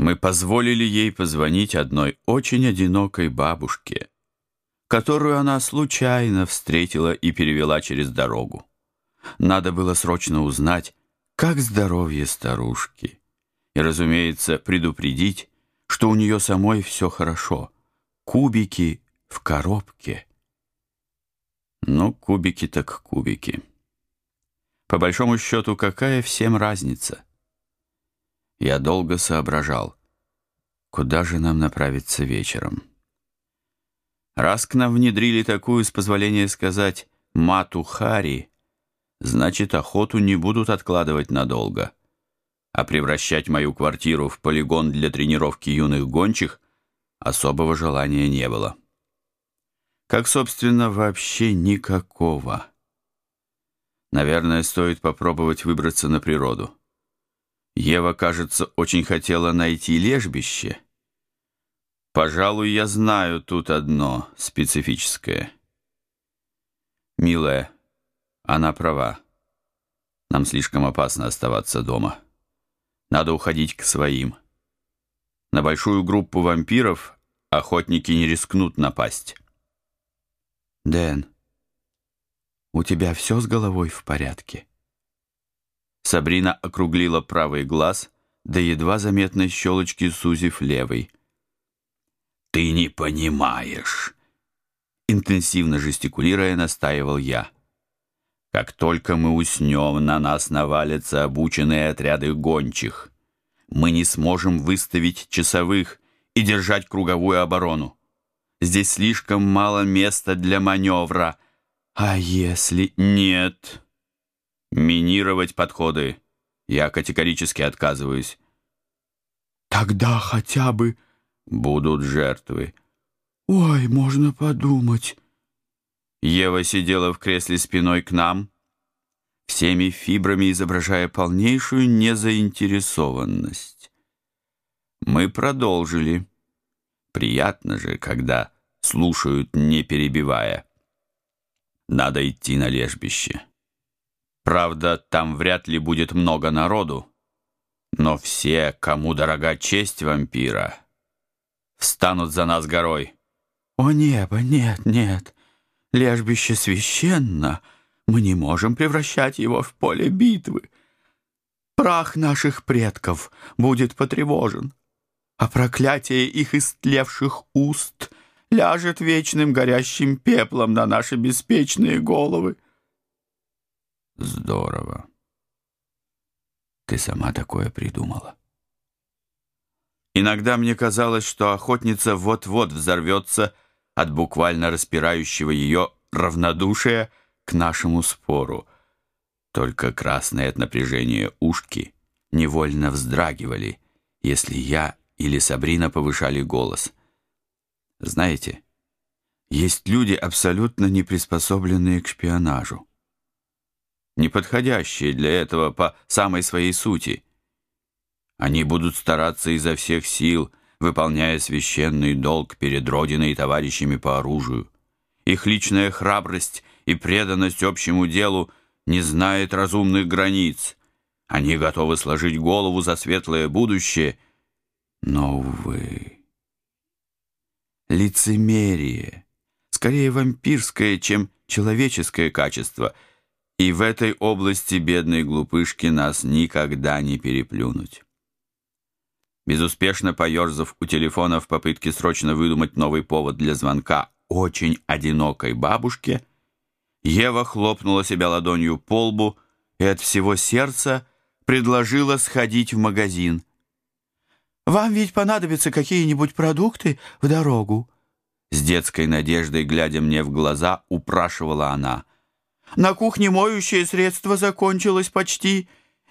Мы позволили ей позвонить одной очень одинокой бабушке, которую она случайно встретила и перевела через дорогу. Надо было срочно узнать, как здоровье старушки, и, разумеется, предупредить, что у нее самой все хорошо. Кубики в коробке. Ну, кубики так кубики. По большому счету, какая всем разница? Я долго соображал, куда же нам направиться вечером. Раз к нам внедрили такую, с позволения сказать, мату Хари, значит, охоту не будут откладывать надолго. А превращать мою квартиру в полигон для тренировки юных гончих особого желания не было. Как, собственно, вообще никакого. Наверное, стоит попробовать выбраться на природу. Ева, кажется, очень хотела найти лежбище. Пожалуй, я знаю тут одно специфическое. Милая, она права. Нам слишком опасно оставаться дома. Надо уходить к своим. На большую группу вампиров охотники не рискнут напасть. Дэн, у тебя все с головой в порядке? Сабрина округлила правый глаз, до едва заметной щелочки сузив левый. «Ты не понимаешь!» Интенсивно жестикулируя, настаивал я. «Как только мы уснем, на нас навалятся обученные отряды гончих. Мы не сможем выставить часовых и держать круговую оборону. Здесь слишком мало места для маневра. А если нет...» Минировать подходы. Я категорически отказываюсь. Тогда хотя бы... Будут жертвы. Ой, можно подумать. Ева сидела в кресле спиной к нам, всеми фибрами изображая полнейшую незаинтересованность. Мы продолжили. Приятно же, когда слушают, не перебивая. Надо идти на лежбище. Правда, там вряд ли будет много народу, но все, кому дорога честь вампира, встанут за нас горой. О небо, нет, нет, лежбище священно, мы не можем превращать его в поле битвы. Прах наших предков будет потревожен, а проклятие их истлевших уст ляжет вечным горящим пеплом на наши беспечные головы. Здорово. Ты сама такое придумала. Иногда мне казалось, что охотница вот-вот взорвется от буквально распирающего ее равнодушия к нашему спору. Только красные от напряжения ушки невольно вздрагивали, если я или Сабрина повышали голос. Знаете, есть люди, абсолютно не приспособленные к шпионажу неподходящие для этого по самой своей сути. Они будут стараться изо всех сил, выполняя священный долг перед Родиной и товарищами по оружию. Их личная храбрость и преданность общему делу не знает разумных границ. Они готовы сложить голову за светлое будущее, но, увы... Лицемерие, скорее вампирское, чем человеческое качество — и в этой области бедные глупышки нас никогда не переплюнуть. Безуспешно поерзав у телефона в попытке срочно выдумать новый повод для звонка очень одинокой бабушке, Ева хлопнула себя ладонью по лбу и от всего сердца предложила сходить в магазин. «Вам ведь понадобятся какие-нибудь продукты в дорогу?» С детской надеждой, глядя мне в глаза, упрашивала она. На кухне моющее средство закончилось почти.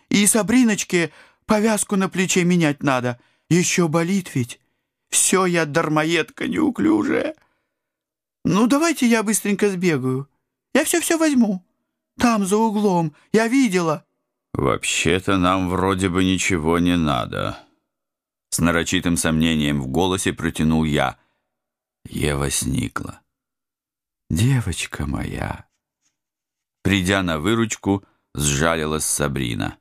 И Сабриночке повязку на плече менять надо. Еще болит ведь. Все я дармоедка неуклюжая. Ну, давайте я быстренько сбегаю. Я все-все возьму. Там, за углом. Я видела. Вообще-то нам вроде бы ничего не надо. С нарочитым сомнением в голосе протянул я. Ева сникла. Девочка моя... Придя на выручку, сжалилась Сабрина.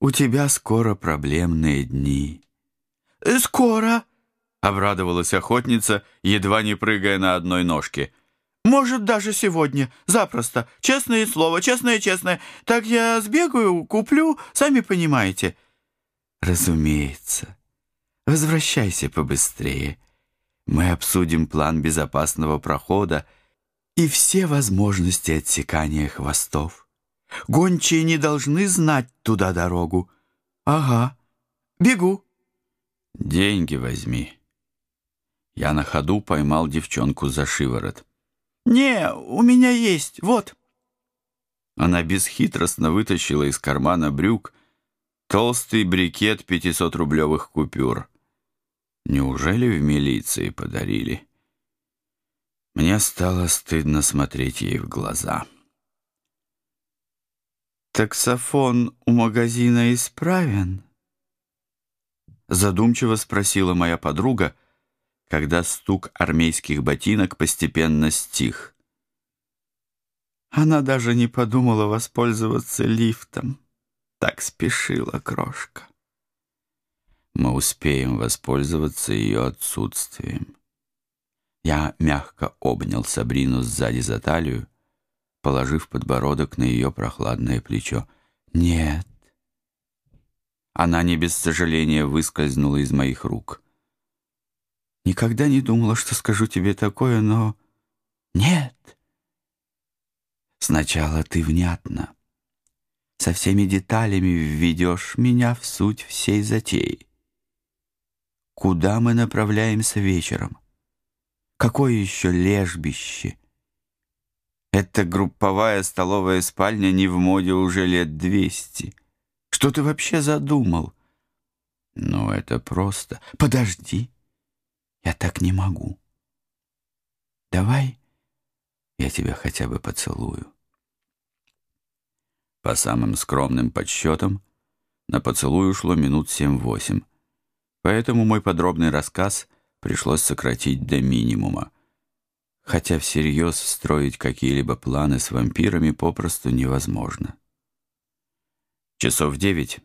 «У тебя скоро проблемные дни. э, скоро!» — обрадовалась охотница, едва не прыгая на одной ножке. «Может, даже сегодня, запросто, честное слово, честное-честное. Так я сбегаю, куплю, сами понимаете». «Разумеется. Возвращайся побыстрее. Мы обсудим план безопасного прохода и все возможности отсекания хвостов. Гончие не должны знать туда дорогу. Ага, бегу». «Деньги возьми». Я на ходу поймал девчонку за шиворот. «Не, у меня есть, вот». Она бесхитростно вытащила из кармана брюк толстый брикет 500-рублевых купюр. Неужели в милиции подарили? Мне стало стыдно смотреть ей в глаза. «Таксофон у магазина исправен?» Задумчиво спросила моя подруга, когда стук армейских ботинок постепенно стих. Она даже не подумала воспользоваться лифтом. Так спешила крошка. Мы успеем воспользоваться ее отсутствием. Я мягко обнял Сабрину сзади за талию, положив подбородок на ее прохладное плечо. «Нет». Она не без сожаления выскользнула из моих рук. Никогда не думала, что скажу тебе такое, но... Нет. Сначала ты внятно, со всеми деталями введешь меня в суть всей затеи. Куда мы направляемся вечером? Какое еще лежбище? Эта групповая столовая спальня не в моде уже лет двести. Что ты вообще задумал? Ну, это просто. Подожди. Я так не могу. Давай я тебя хотя бы поцелую. По самым скромным подсчетам, на поцелуй ушло минут семь-восемь. Поэтому мой подробный рассказ пришлось сократить до минимума. Хотя всерьез строить какие-либо планы с вампирами попросту невозможно. Часов девять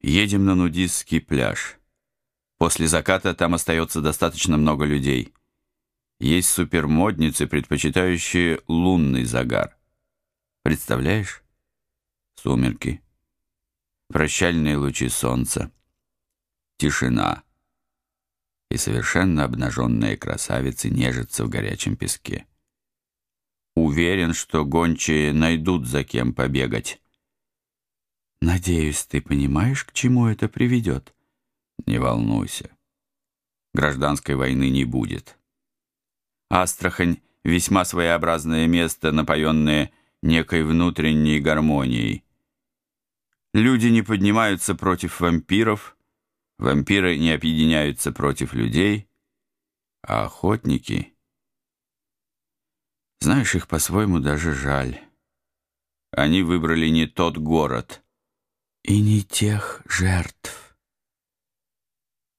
едем на нудистский пляж. После заката там остается достаточно много людей. Есть супермодницы, предпочитающие лунный загар. Представляешь? Сумерки. Прощальные лучи солнца. Тишина. И совершенно обнаженные красавицы нежатся в горячем песке. Уверен, что гончие найдут за кем побегать. Надеюсь, ты понимаешь, к чему это приведет? Не волнуйся. Гражданской войны не будет. Астрахань — весьма своеобразное место, напоенное некой внутренней гармонией. Люди не поднимаются против вампиров, вампиры не объединяются против людей, а охотники... Знаешь, их по-своему даже жаль. Они выбрали не тот город. И не тех жертв.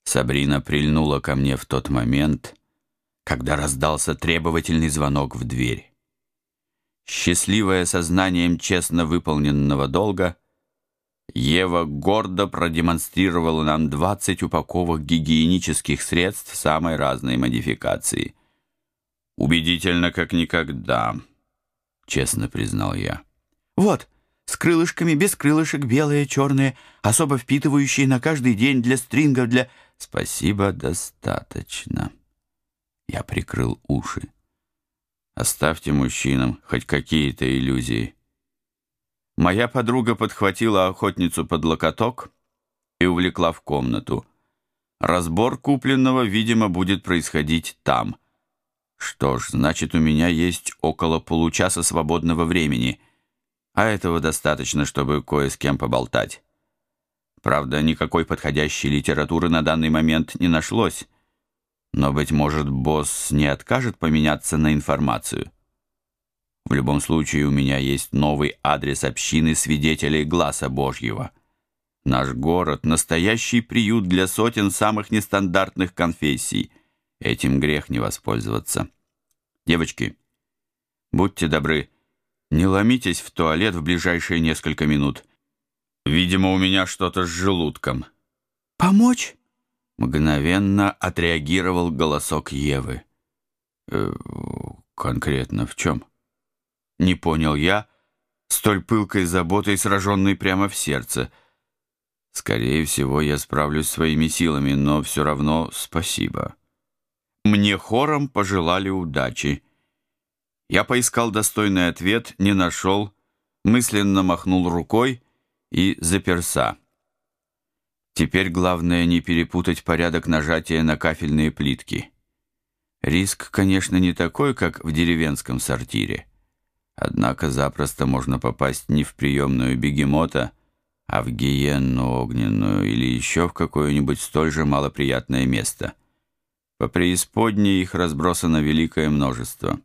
Сабрина прильнула ко мне в тот момент, когда раздался требовательный звонок в дверь. Счастливая сознанием честно выполненного долга, Ева гордо продемонстрировала нам 20 упаковок гигиенических средств самой разной модификации. «Убедительно, как никогда», — честно признал я. «Вот», с крылышками, без крылышек, белые, черные, особо впитывающие на каждый день для стрингов, для... Спасибо, достаточно. Я прикрыл уши. Оставьте мужчинам хоть какие-то иллюзии. Моя подруга подхватила охотницу под локоток и увлекла в комнату. Разбор купленного, видимо, будет происходить там. Что ж, значит, у меня есть около получаса свободного времени — а этого достаточно, чтобы кое с кем поболтать. Правда, никакой подходящей литературы на данный момент не нашлось, но, быть может, босс не откажет поменяться на информацию. В любом случае, у меня есть новый адрес общины свидетелей Гласа Божьего. Наш город — настоящий приют для сотен самых нестандартных конфессий. Этим грех не воспользоваться. Девочки, будьте добры, не ломитесь в туалет в ближайшие несколько минут. Видимо, у меня что-то с желудком. Помочь? Мгновенно отреагировал голосок Евы. «Э, «Конкретно в чем?» Не понял я, столь пылкой заботой, сраженной прямо в сердце. Скорее всего, я справлюсь своими силами, но все равно спасибо. Мне хором пожелали удачи. Я поискал достойный ответ, не нашел, мысленно махнул рукой и заперся. Теперь главное не перепутать порядок нажатия на кафельные плитки. Риск, конечно, не такой, как в деревенском сортире. Однако запросто можно попасть не в приемную бегемота, а в гиенну огненную или еще в какое-нибудь столь же малоприятное место. По преисподней их разбросано великое множество.